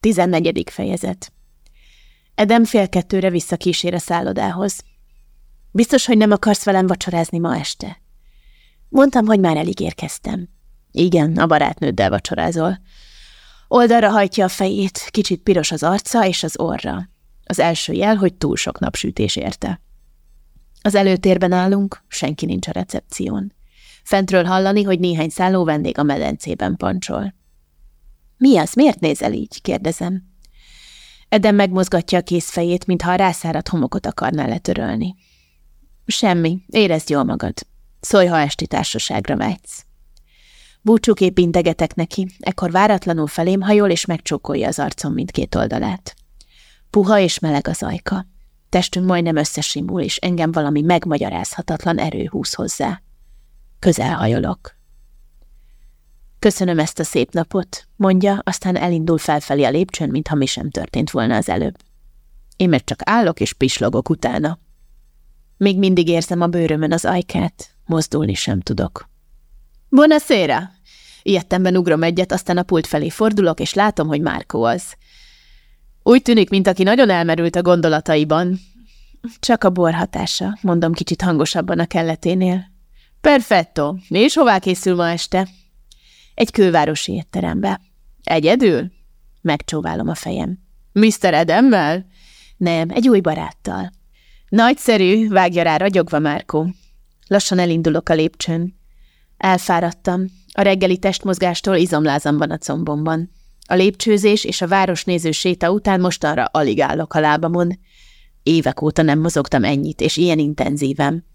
Tizennegyedik fejezet. Edem fél kettőre visszakísér a szállodához. Biztos, hogy nem akarsz velem vacsorázni ma este? Mondtam, hogy már elég érkeztem. Igen, a barátnőddel vacsorázol. Oldalra hajtja a fejét, kicsit piros az arca és az orra. Az első jel, hogy túl sok napsütés érte. Az előtérben állunk, senki nincs a recepción. Fentről hallani, hogy néhány szálló vendég a medencében pancsol. Mi az, miért nézel így? kérdezem. Eden megmozgatja a kézfejét, mintha a rászáradt homokot akarná letörölni. Semmi, érezd jól magad. Szólj, ha esti társaságra vágysz. Búcsúképp integetek neki, ekkor váratlanul felém hajol és megcsókolja az arcom mindkét oldalát. Puha és meleg az ajka. Testünk majdnem összesimul, és engem valami megmagyarázhatatlan erő húz hozzá. Közel hajolok. Köszönöm ezt a szép napot, mondja, aztán elindul felfelé a lépcsőn, mintha mi sem történt volna az előbb. Én meg csak állok és pislogok utána. Még mindig érzem a bőrömön az ajkát, mozdulni sem tudok. Buonasera! Ilyettemben ugrom egyet, aztán a pult felé fordulok, és látom, hogy Márkó az. Úgy tűnik, mint aki nagyon elmerült a gondolataiban. Csak a bor hatása, mondom kicsit hangosabban a kelleténél. Perfetto. És hová készül ma este? Egy kővárosi étterembe. Egyedül? Megcsóválom a fejem. Mr. Edemmel? Nem, egy új baráttal. Nagyszerű, vágja rá ragyogva Márkó. Lassan elindulok a lépcsőn. Elfáradtam. A reggeli testmozgástól izomlázam van a combomban. A lépcsőzés és a városnéző séta után mostanra alig állok a lábamon. Évek óta nem mozogtam ennyit, és ilyen intenzíven.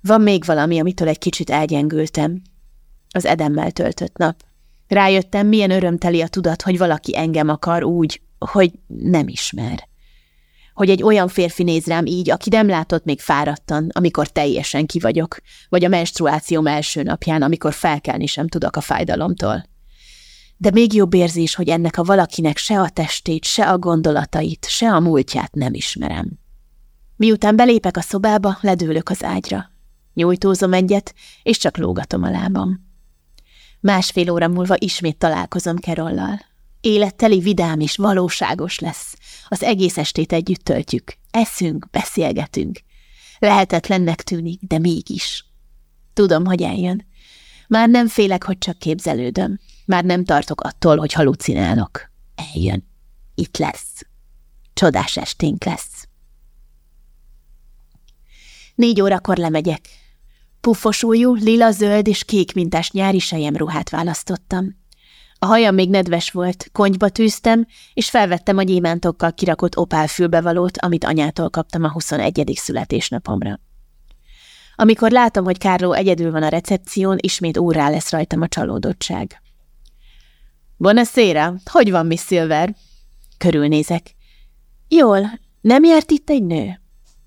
Van még valami, amitől egy kicsit elgyengültem. Az edemmel töltött nap. Rájöttem, milyen örömteli a tudat, hogy valaki engem akar úgy, hogy nem ismer. Hogy egy olyan férfi néz rám így, aki nem látott még fáradtan, amikor teljesen kivagyok, vagy a menstruációm első napján, amikor felkelni sem tudok a fájdalomtól. De még jobb érzés, hogy ennek a valakinek se a testét, se a gondolatait, se a múltját nem ismerem. Miután belépek a szobába, ledőlök az ágyra. Nyújtózom egyet, és csak lógatom a lábam. Másfél óra múlva ismét találkozom Kerollal. Életteli vidám és valóságos lesz. Az egész estét együtt töltjük. Eszünk, beszélgetünk. Lehetetlennek tűnik, de mégis. Tudom, hogy eljön. Már nem félek, hogy csak képzelődöm. Már nem tartok attól, hogy halucinálok. Eljön. Itt lesz. Csodás esténk lesz. Négy órakor lemegyek. Puffosújú, lila-zöld és kék mintás nyári ruhát választottam. A hajam még nedves volt, konyba tűztem, és felvettem a gyémántokkal kirakott opál fülbevalót, amit anyától kaptam a 21. születésnapomra. Amikor látom, hogy Kárló egyedül van a recepción, ismét órá lesz rajtam a csalódottság. Buonasera, hogy van, Miss Silver? Körülnézek. Jól, nem járt itt egy nő?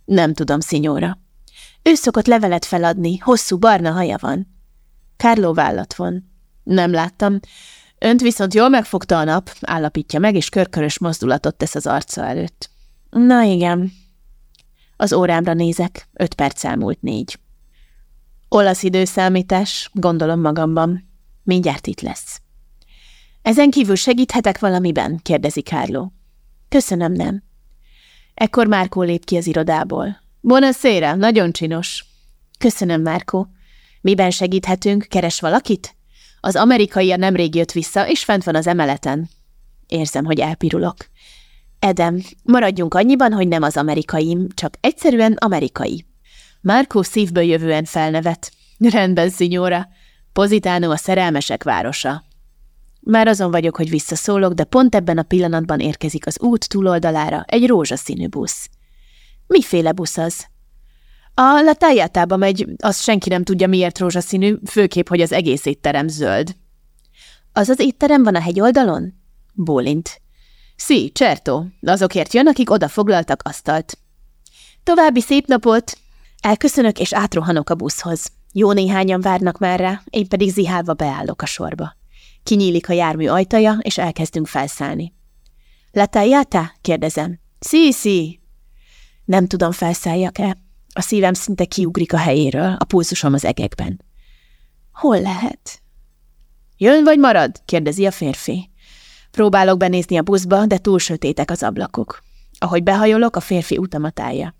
Nem tudom, szinyóra. Ő szokott levelet feladni, hosszú barna haja van. Kárló vállat von. Nem láttam. Önt viszont jól megfogta a nap, állapítja meg, és körkörös mozdulatot tesz az arca előtt. Na igen. Az órámra nézek, öt perc elmúlt négy. Olasz időszámítás, gondolom magamban. Mindjárt itt lesz. Ezen kívül segíthetek valamiben? kérdezi Kárló. Köszönöm, nem. Ekkor Márkó lép ki az irodából. Buonasera, nagyon csinos. Köszönöm, Márkó. Miben segíthetünk? Keres valakit? Az amerikai a nemrég jött vissza, és fent van az emeleten. Érzem, hogy elpirulok. Edem, maradjunk annyiban, hogy nem az amerikaim, csak egyszerűen amerikai. Márkó szívből jövően felnevet. Rendben, szinyóra. Pozitánó a szerelmesek városa. Már azon vagyok, hogy visszaszólok, de pont ebben a pillanatban érkezik az út túloldalára egy rózsaszínű busz. Miféle busz az? A latájátába megy, azt senki nem tudja miért rózsaszínű, főképp, hogy az egész étterem zöld. Az az étterem van a hegyoldalon? Bólint. Szí, Csertó, azokért jön, akik oda foglaltak asztalt. További szép napot! Elköszönök és átrohanok a buszhoz. Jó néhányan várnak már rá, én pedig zihálva beállok a sorba. Kinyílik a jármű ajtaja, és elkezdünk felszállni. Letájátá? kérdezem. Szí, szí, nem tudom, felszálljak-e. A szívem szinte kiugrik a helyéről, a pulzusom az egekben. Hol lehet? Jön vagy marad? kérdezi a férfi. Próbálok benézni a buszba, de túl sötétek az ablakok. Ahogy behajolok, a férfi utamat állja.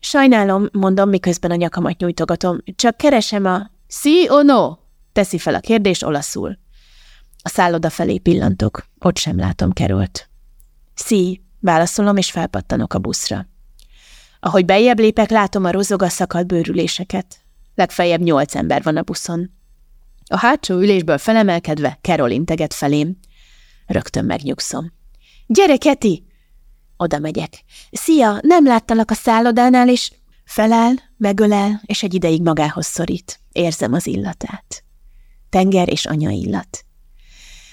Sajnálom, mondom, miközben a nyakamat nyújtogatom, csak keresem a... Si o no? Teszi fel a kérdést olaszul. A szálloda felé pillantok, ott sem látom került. Si, válaszolom, és felpattanok a buszra. Ahogy bejjebb lépek, látom a rozoga szakadt bőrüléseket. Legfeljebb nyolc ember van a buszon. A hátsó ülésből felemelkedve Carol integet felém. Rögtön megnyugszom. – Gyere, Keti! Oda megyek. – Szia, nem láttalak a szállodánál, és... Feláll, megölel, és egy ideig magához szorít. Érzem az illatát. Tenger és anya illat.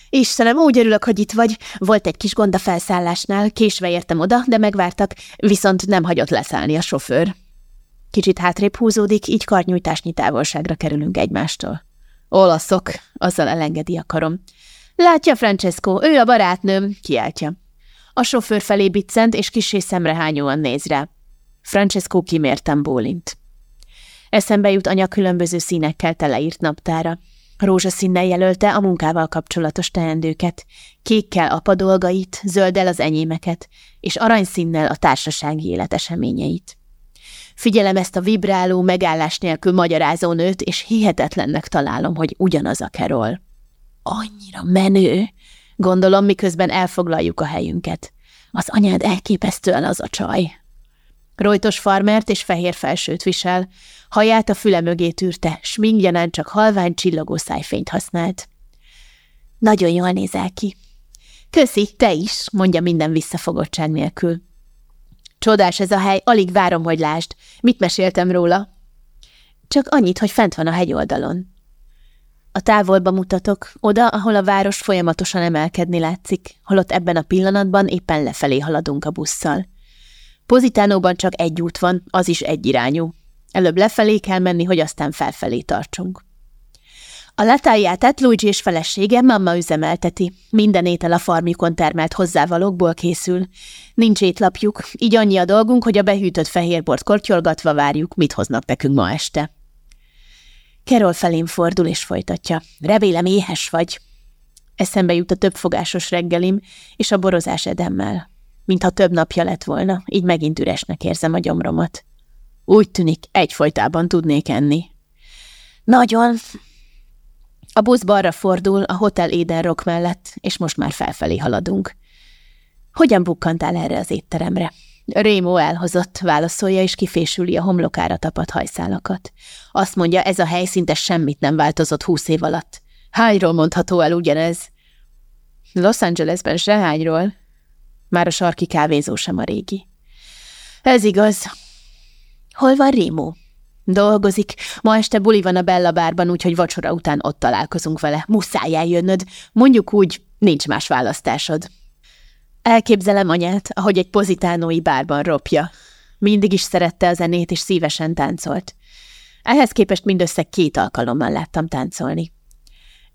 Istenem, úgy örülök, hogy itt vagy. Volt egy kis gond a felszállásnál, késve értem oda, de megvártak, viszont nem hagyott leszállni a sofőr. Kicsit hátrébb húzódik, így karnyújtásnyi távolságra kerülünk egymástól. Olaszok, azzal elengedi a karom. Látja, Francesco, ő a barátnőm, kiáltja. A sofőr felé biccent, és kisé szemrehányóan néz rá. Francesco kimértem bólint. Eszembe jut anya különböző színekkel teleírt naptára. Rózsaszínnel jelölte a munkával kapcsolatos teendőket, kékkel apa dolgait, zölddel az enyémeket, és aranyszínnel a társasági élet eseményeit. Figyelem ezt a vibráló, megállás nélkül magyarázó nőt, és hihetetlennek találom, hogy ugyanaz a Kerol. Annyira menő, gondolom, miközben elfoglaljuk a helyünket. Az anyád elképesztően az a csaj. Rojtos farmert és fehér felsőt visel, haját a füle mögé tűrte, sminkgyanán csak halvány csillogó szájfényt használt. Nagyon jól nézel ki. Köszi, te is, mondja minden visszafogottság nélkül. Csodás ez a hely, alig várom, hogy lásd. Mit meséltem róla? Csak annyit, hogy fent van a hegyoldalon. A távolba mutatok, oda, ahol a város folyamatosan emelkedni látszik, holott ebben a pillanatban éppen lefelé haladunk a busszal. Pozitánóban csak egy út van, az is egyirányú. Előbb lefelé kell menni, hogy aztán felfelé tartsunk. A letájátát Luigi és felesége mamma üzemelteti. Minden étel a farmjukon termelt hozzávalókból készül. Nincs étlapjuk, így annyi a dolgunk, hogy a behűtött fehérbort kortyolgatva várjuk, mit hoznak nekünk ma este. Kerol felém fordul és folytatja. Remélem éhes vagy. Eszembe jut a többfogásos reggelim és a borozás edemmel. Mintha több napja lett volna, így megint üresnek érzem a gyomromat. Úgy tűnik, egyfolytában tudnék enni. Nagyon, a busz balra fordul a Hotel Eden mellett, és most már felfelé haladunk. Hogyan bukkantál erre az étteremre? Rémó elhozott, válaszolja, és kifésüli a homlokára tapadt hajszálakat. Azt mondja, ez a hely szinte semmit nem változott húsz év alatt. Hányról mondható el ugyanez? Los Angelesben se hányról. Már a sarki kávézó sem a régi. Ez igaz. Hol van Rémó? Dolgozik. Ma este buli van a Bella bárban, úgyhogy vacsora után ott találkozunk vele. Muszáj eljönnöd. Mondjuk úgy, nincs más választásod. Elképzelem anyát, ahogy egy pozitánói bárban ropja. Mindig is szerette a zenét, és szívesen táncolt. Ehhez képest mindössze két alkalommal láttam táncolni.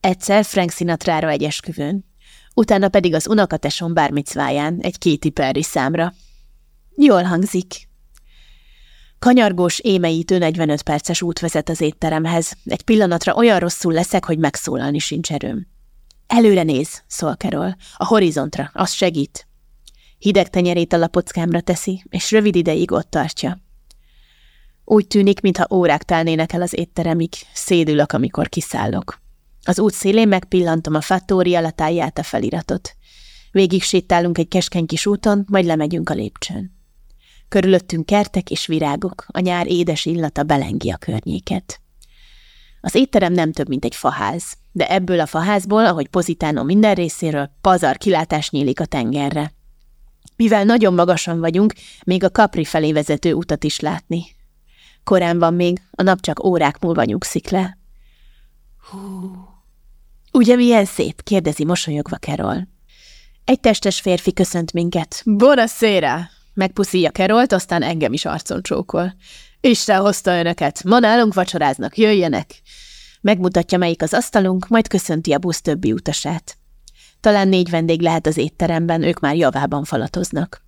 Egyszer Frank Sinatra-ra egy esküvőn, utána pedig az unokatesom bármicváján, egy kéti Perry számra. Jól hangzik, Kanyargós, émeítő 45 perces út vezet az étteremhez. Egy pillanatra olyan rosszul leszek, hogy megszólalni sincs erőm. Előre néz, szól Carol. A horizontra, az segít. Hideg tenyerét a lapockámra teszi, és rövid ideig ott tartja. Úgy tűnik, mintha órák telnének el az étteremig, szédülök, amikor kiszállok. Az út szélén megpillantom a Fattoria latáját a feliratot. Végig sétálunk egy keskeny kis úton, majd lemegyünk a lépcsőn. Körülöttünk kertek és virágok, a nyár édes illata belengi a környéket. Az étterem nem több, mint egy faház, de ebből a faházból, ahogy Pozitánó minden részéről, pazar kilátás nyílik a tengerre. Mivel nagyon magasan vagyunk, még a Capri felé vezető utat is látni. Korán van még, a nap csak órák múlva nyugszik le. Hú. Ugye milyen szép? kérdezi mosolyogva Kerol. Egy testes férfi köszönt minket. Buonasera! Megpuszíja Kerolt, aztán engem is arcon csókol. Isten hozta önöket, ma nálunk vacsoráznak, jöjjenek! Megmutatja, melyik az asztalunk, majd köszönti a busz többi utasát. Talán négy vendég lehet az étteremben, ők már javában falatoznak.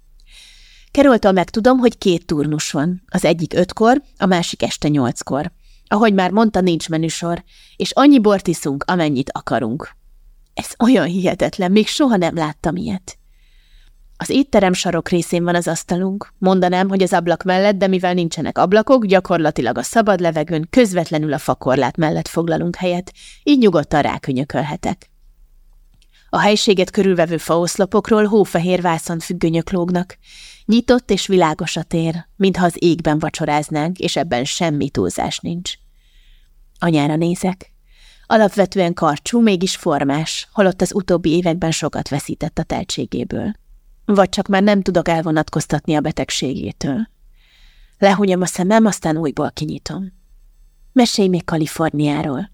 Keroltól megtudom, hogy két turnus van. Az egyik ötkor, a másik este nyolckor. Ahogy már mondta, nincs menüsor, és annyi bort iszunk, amennyit akarunk. Ez olyan hihetetlen, még soha nem láttam ilyet. Az étterem sarok részén van az asztalunk. Mondanám, hogy az ablak mellett, de mivel nincsenek ablakok, gyakorlatilag a szabad levegőn közvetlenül a fakorlát mellett foglalunk helyet, így nyugodtan rákönyökölhetek. A helységet körülvevő faoszlopokról hófehér vászon függönyök lógnak. Nyitott és világos a tér, mintha az égben vacsoráznánk, és ebben semmi túlzás nincs. Anyára nézek. Alapvetően karcsú, mégis formás, holott az utóbbi években sokat veszített a teltségéből. Vagy csak már nem tudok elvonatkoztatni a betegségétől. Lehúnyom a szemem, aztán újból kinyitom. Mesélj még Kaliforniáról.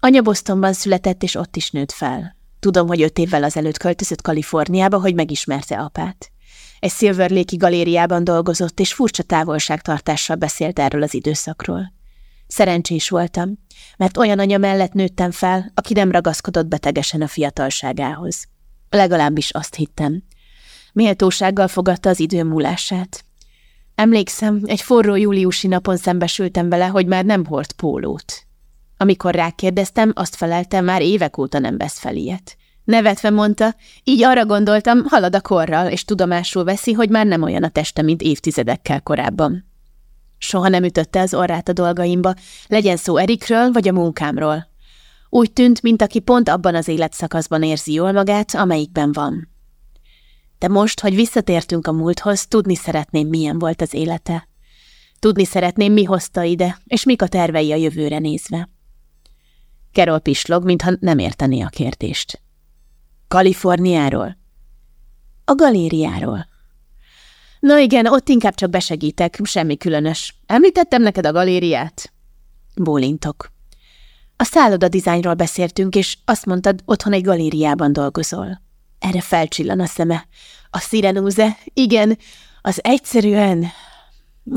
Anya Bostonban született, és ott is nőtt fel. Tudom, hogy öt évvel azelőtt költözött Kaliforniába, hogy megismerte apát. Egy Silver Lake-i galériában dolgozott, és furcsa távolságtartással beszélt erről az időszakról. Szerencsés voltam, mert olyan anya mellett nőttem fel, aki nem ragaszkodott betegesen a fiatalságához. Legalábbis azt hittem. Méltósággal fogadta az idő múlását. Emlékszem, egy forró júliusi napon szembesültem vele, hogy már nem hord pólót. Amikor rákérdeztem, azt feleltem, már évek óta nem vesz fel ilyet. Nevetve mondta, így arra gondoltam, halad a korral, és tudomásul veszi, hogy már nem olyan a teste, mint évtizedekkel korábban. Soha nem ütötte az orrát a dolgaimba, legyen szó Erikről vagy a munkámról. Úgy tűnt, mint aki pont abban az életszakaszban érzi jól magát, amelyikben van. De most, hogy visszatértünk a múlthoz, tudni szeretném, milyen volt az élete. Tudni szeretném, mi hozta ide, és mik a tervei a jövőre nézve. Kerol pislog, mintha nem értené a kérdést. Kaliforniáról? A galériáról. Na igen, ott inkább csak besegítek, semmi különös. Említettem neked a galériát? Bólintok. A szálloda dizájnról beszéltünk, és azt mondtad, otthon egy galériában dolgozol. Erre felcsillan a szeme. A szirenúze? Igen, az egyszerűen...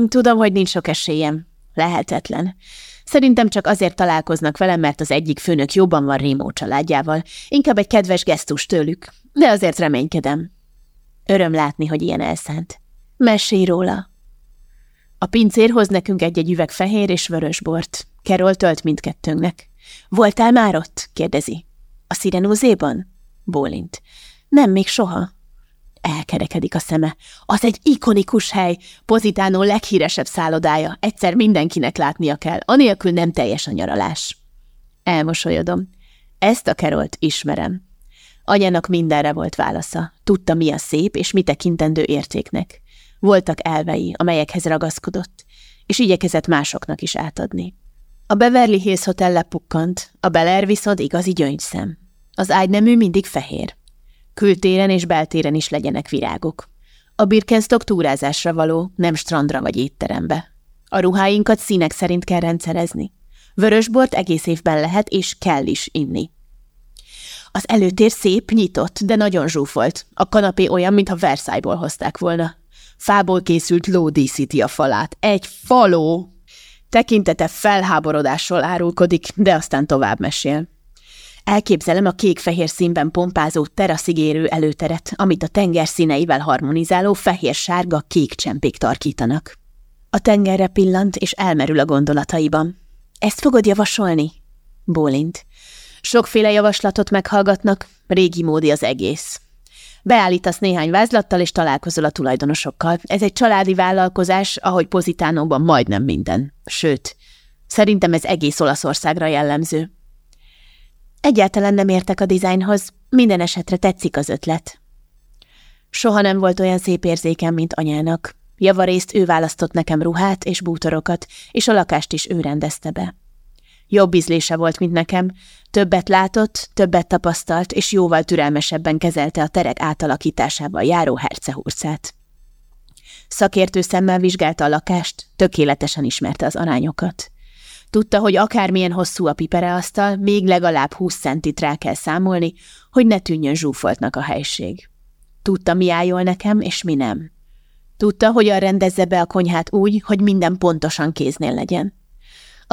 Tudom, hogy nincs sok esélyem. Lehetetlen. Szerintem csak azért találkoznak velem, mert az egyik főnök jobban van Rémó családjával. Inkább egy kedves gesztus tőlük, de azért reménykedem. Öröm látni, hogy ilyen elszánt. Mesélj róla. A pincér hoz nekünk egy-egy üveg fehér és vörös bort. Kerol tölt mindkettőnknek. Voltál már ott? kérdezi. A szirenózéban? Bólint. Nem, még soha. Elkerekedik a szeme. Az egy ikonikus hely, Pozitánó leghíresebb szállodája. Egyszer mindenkinek látnia kell, anélkül nem teljes a nyaralás. Elmosolyodom. Ezt a Kerolt ismerem. Anyának mindenre volt válasza. Tudta, mi a szép, és mi tekintendő értéknek. Voltak elvei, amelyekhez ragaszkodott, és igyekezett másoknak is átadni. A Beverly Hills Hotel lepukkant, a Bel viszont igazi gyöngyszem. Az ágynemű mindig fehér. Kültéren és beltéren is legyenek virágok. A Birkenstock túrázásra való, nem strandra vagy étterembe. A ruháinkat színek szerint kell rendszerezni. Vörösbort egész évben lehet és kell is inni. Az előtér szép, nyitott, de nagyon zsúfolt. A kanapé olyan, mintha Versailles-ból hozták volna. Fából készült ló díszíti a falát. Egy faló! Tekintete felháborodásról árulkodik, de aztán tovább mesél. Elképzelem a kék-fehér színben pompázó teraszigérő előteret, amit a tenger színeivel harmonizáló fehér-sárga-kék csempék tarkítanak. A tengerre pillant, és elmerül a gondolataiban. Ezt fogod javasolni? Bólint. Sokféle javaslatot meghallgatnak, régi módi az egész. Beállítasz néhány vázlattal, és találkozol a tulajdonosokkal. Ez egy családi vállalkozás, ahogy Pozitánóban majdnem minden. Sőt, szerintem ez egész Olaszországra jellemző. Egyáltalán nem értek a dizájnhoz, minden esetre tetszik az ötlet. Soha nem volt olyan szép érzékem, mint anyának. Javarészt ő választott nekem ruhát és bútorokat, és a lakást is ő rendezte be. Jobb ízlése volt, mint nekem, többet látott, többet tapasztalt, és jóval türelmesebben kezelte a terek átalakításával járó hercehurcát. Szakértő szemmel vizsgálta a lakást, tökéletesen ismerte az arányokat. Tudta, hogy akármilyen hosszú a pipereasztal, még legalább húsz centit rá kell számolni, hogy ne tűnjön zsúfoltnak a helység. Tudta, mi álljon nekem, és mi nem. Tudta, hogyan rendezze be a konyhát úgy, hogy minden pontosan kéznél legyen.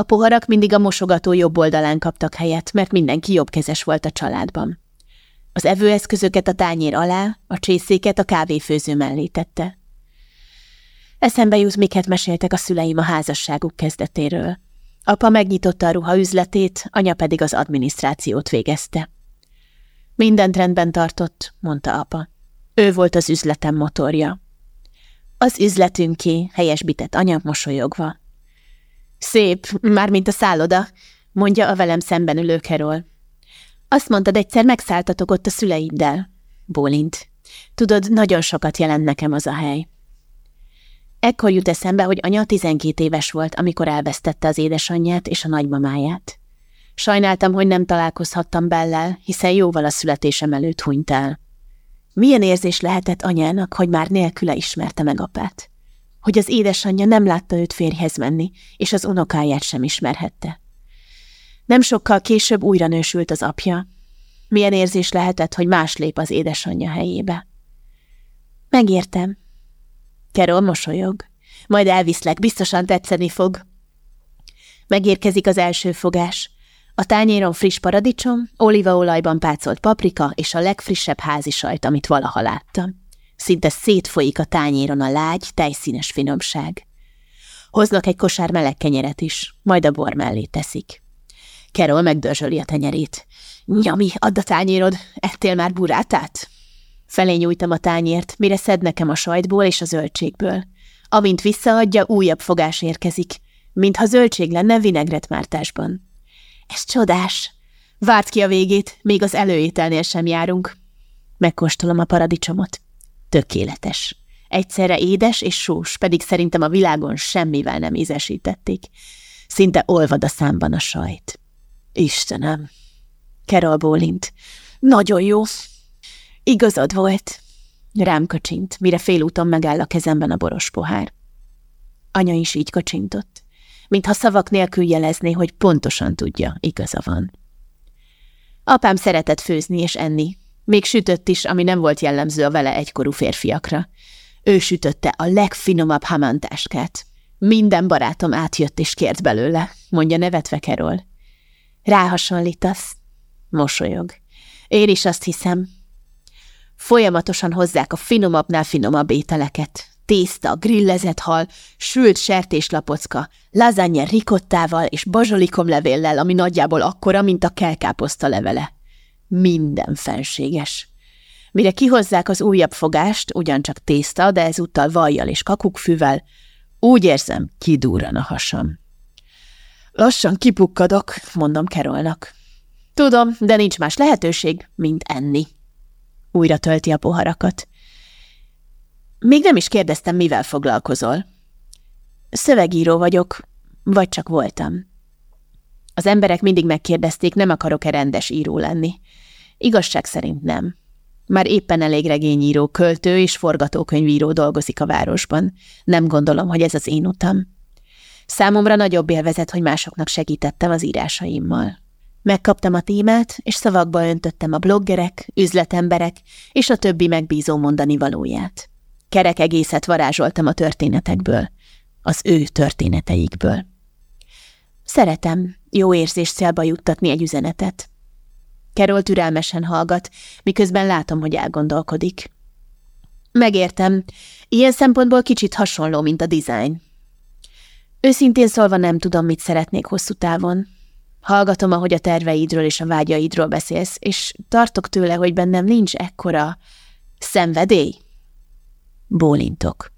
A poharak mindig a mosogató jobb oldalán kaptak helyet, mert mindenki jobbkezes volt a családban. Az evőeszközöket a tányér alá, a csészéket a kávéfőző mellé tette. Eszembe jut, miket meséltek a szüleim a házasságuk kezdetéről. Apa megnyitotta a ruhaüzletét, anya pedig az adminisztrációt végezte. Mindent rendben tartott, mondta apa. Ő volt az üzletem motorja. Az üzletünké, helyesbített anya mosolyogva. Szép, mármint a szálloda, mondja a velem szemben ülő Kerol. Azt mondtad, egyszer megszálltatok ott a szüleiddel. Bólint. Tudod, nagyon sokat jelent nekem az a hely. Ekkor jut eszembe, hogy anya 12 éves volt, amikor elvesztette az édesanyját és a nagymamáját. Sajnáltam, hogy nem találkozhattam Bellel, hiszen jóval a születésem előtt hunyt el. Milyen érzés lehetett anyának, hogy már nélküle ismerte meg apát? Hogy az édesanyja nem látta őt férjhez menni, és az unokáját sem ismerhette. Nem sokkal később újra nősült az apja. Milyen érzés lehetett, hogy más lép az édesanyja helyébe? Megértem. Kerol mosolyog. Majd elviszlek, biztosan tetszeni fog. Megérkezik az első fogás. A tányéron friss paradicsom, olívaolajban pácolt paprika és a legfrissebb házi sajt, amit valaha láttam. Szinte szétfolyik a tányéron a lágy, tejszínes finomság. Hoznak egy kosár meleg kenyeret is, majd a bor mellé teszik. Kerol megdörzsöli a tenyerét. Nyami, add a tányérod, ettél már burátát? Felé nyújtam a tányért, mire szed nekem a sajtból és a zöldségből. Amint visszaadja, újabb fogás érkezik, mintha zöldség lenne vinegretmártásban. Ez csodás! Várt ki a végét, még az előételnél sem járunk. Megkóstolom a paradicsomot. Tökéletes. Egyszerre édes és sós, pedig szerintem a világon semmivel nem ízesítették. Szinte olvad a számban a sajt. Istenem! Kerol bólint. Nagyon jó. Igazad volt. Rám kacsint, mire félúton megáll a kezemben a boros pohár. Anya is így kacsintott mintha szavak nélkül jelezné, hogy pontosan tudja, igaza van. Apám szeretett főzni és enni, még sütött is, ami nem volt jellemző a vele egykorú férfiakra. Ő sütötte a legfinomabb hamantáskát. Minden barátom átjött és kért belőle, mondja nevetve Kerol. Ráhasonlítasz? Mosolyog. Én is azt hiszem. Folyamatosan hozzák a finomabbnál finomabb ételeket, tészta, grillezett hal, sült sertéslapocka, lazagne rikottával és bazsolikomlevéllel, ami nagyjából akkora, mint a kelkáposzta levele. Minden fenséges. Mire kihozzák az újabb fogást, ugyancsak tészta, de ezúttal vajjal és kakukkfűvel, úgy érzem, kidúran a hasam. Lassan kipukkadok, mondom Kerolnak. Tudom, de nincs más lehetőség, mint enni. Újra tölti a poharakat. Még nem is kérdeztem, mivel foglalkozol. Szövegíró vagyok, vagy csak voltam. Az emberek mindig megkérdezték, nem akarok-e rendes író lenni. Igazság szerint nem. Már éppen elég regényíró, költő és forgatókönyvíró dolgozik a városban. Nem gondolom, hogy ez az én utam. Számomra nagyobb élvezet, hogy másoknak segítettem az írásaimmal. Megkaptam a témát, és szavakba öntöttem a bloggerek, üzletemberek és a többi megbízó mondani valóját. Kerek egészet varázsoltam a történetekből, az ő történeteikből. Szeretem, jó érzés célba juttatni egy üzenetet. Kerol türelmesen hallgat, miközben látom, hogy elgondolkodik. Megértem, ilyen szempontból kicsit hasonló, mint a design. Őszintén szólva nem tudom, mit szeretnék hosszú távon. Hallgatom, ahogy a terveidről és a vágyaidról beszélsz, és tartok tőle, hogy bennem nincs ekkora szenvedély, Bólintok.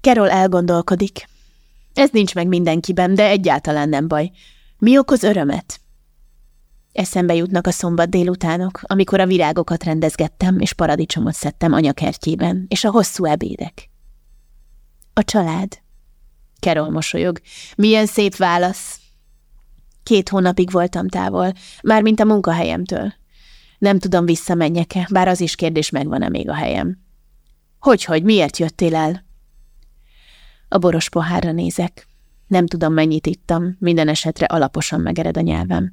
Kerol elgondolkodik. Ez nincs meg mindenkiben, de egyáltalán nem baj. Mi okoz örömet? Eszembe jutnak a szombat délutánok, amikor a virágokat rendezgettem, és paradicsomot szedtem anyakertjében, és a hosszú ebédek. A család. Kerol mosolyog. Milyen szép válasz. Két hónapig voltam távol, mármint a munkahelyemtől. Nem tudom, visszamenjek-e, bár az is kérdés, megvan-e még a helyem. Hogy-hogy, miért jöttél el? A boros pohárra nézek. Nem tudom, mennyit ittam, minden esetre alaposan megered a nyelvem.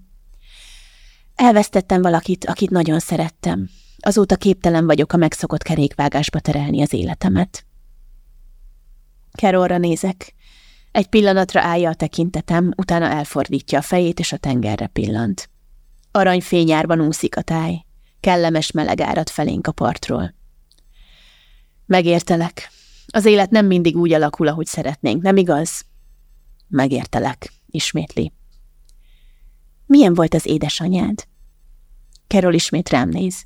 Elvesztettem valakit, akit nagyon szerettem. Azóta képtelen vagyok a megszokott kerékvágásba terelni az életemet. Kerolra nézek. Egy pillanatra állja a tekintetem, utána elfordítja a fejét, és a tengerre pillant. Aranyfényárban úszik a táj. Kellemes meleg árad felénk a partról. Megértelek. Az élet nem mindig úgy alakul, ahogy szeretnénk, nem igaz? Megértelek, ismétli. Milyen volt az édesanyád? Kerol ismét rám néz.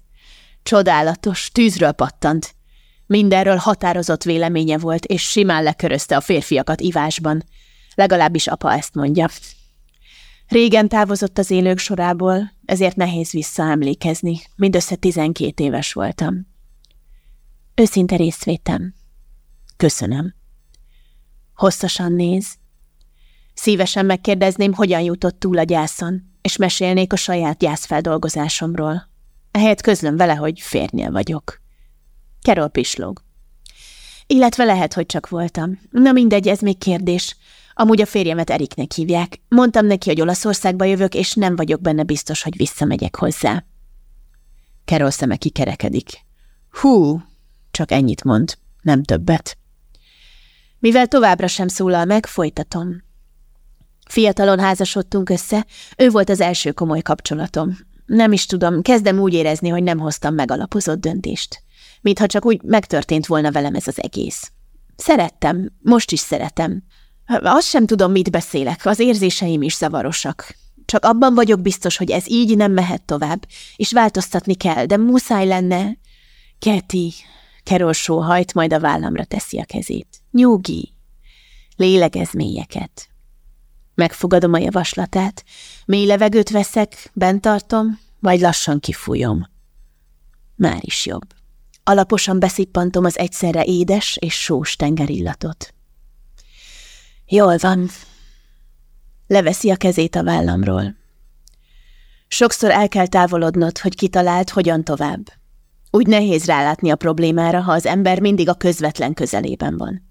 Csodálatos, tűzről pattant. Mindenről határozott véleménye volt, és simán lekörözte a férfiakat ivásban. Legalábbis apa ezt mondja. Régen távozott az élők sorából, ezért nehéz visszaemlékezni. Mindössze tizenkét éves voltam. Őszinte részvétem. Köszönöm. Hosszasan néz. Szívesen megkérdezném, hogyan jutott túl a gyászon, és mesélnék a saját gyászfeldolgozásomról. Ehelyett közlöm vele, hogy férnél vagyok. Kerol pislog. Illetve lehet, hogy csak voltam. Na mindegy, ez még kérdés. Amúgy a férjemet Eriknek hívják. Mondtam neki, hogy Olaszországba jövök, és nem vagyok benne biztos, hogy visszamegyek hozzá. Kerol szeme kikerekedik. Hú, csak ennyit mond, nem többet. Mivel továbbra sem szólal meg, folytatom. Fiatalon házasodtunk össze, ő volt az első komoly kapcsolatom. Nem is tudom, kezdem úgy érezni, hogy nem hoztam megalapozott döntést. Mintha csak úgy megtörtént volna velem ez az egész. Szerettem, most is szeretem. Azt sem tudom, mit beszélek, az érzéseim is zavarosak. Csak abban vagyok biztos, hogy ez így nem mehet tovább, és változtatni kell, de muszáj lenne. Keti, Kerol sóhajt, majd a vállamra teszi a kezét. Nyugi, lélegez mélyeket. Megfogadom a javaslatát, mély levegőt veszek, bent tartom, vagy lassan kifújom. Már is jobb. Alaposan beszippantom az egyszerre édes és sós tengerillatot. Jól van. Leveszi a kezét a vállamról. Sokszor el kell távolodnod, hogy kitalált, hogyan tovább. Úgy nehéz rálátni a problémára, ha az ember mindig a közvetlen közelében van.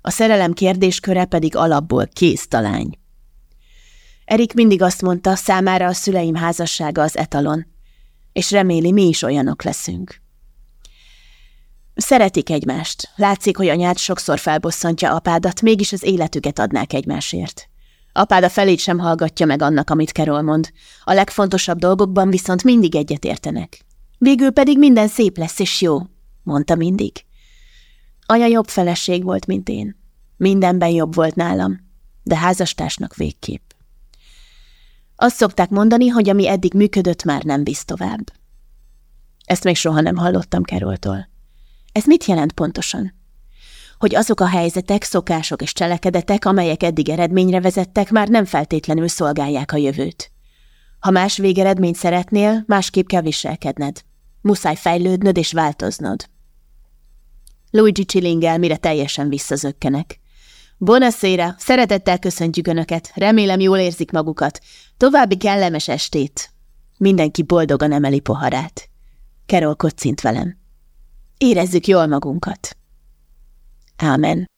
A szerelem kérdésköre pedig alapból kész talány. Erik mindig azt mondta, számára a szüleim házassága az etalon, és reméli, mi is olyanok leszünk. Szeretik egymást. Látszik, hogy anyád sokszor felbosszantja apádat, mégis az életüket adnák egymásért. Apád a felét sem hallgatja meg annak, amit Kerol mond. A legfontosabb dolgokban viszont mindig egyet értenek. Végül pedig minden szép lesz és jó, mondta mindig. Anya jobb feleség volt, mint én. Mindenben jobb volt nálam, de házastársnak végképp. Azt szokták mondani, hogy ami eddig működött, már nem visz tovább. Ezt még soha nem hallottam Keroltól. Ez mit jelent pontosan? Hogy azok a helyzetek, szokások és cselekedetek, amelyek eddig eredményre vezettek, már nem feltétlenül szolgálják a jövőt. Ha más végeredményt szeretnél, másképp kell viselkedned. Muszáj fejlődnöd és változnod. Luigi csilingel, mire teljesen visszazökkenek. Bonaszéra, szeretettel köszöntjük Önöket, remélem jól érzik magukat. További kellemes estét. Mindenki boldogan emeli poharát. Kerol kocint velem. Érezzük jól magunkat. Ámen.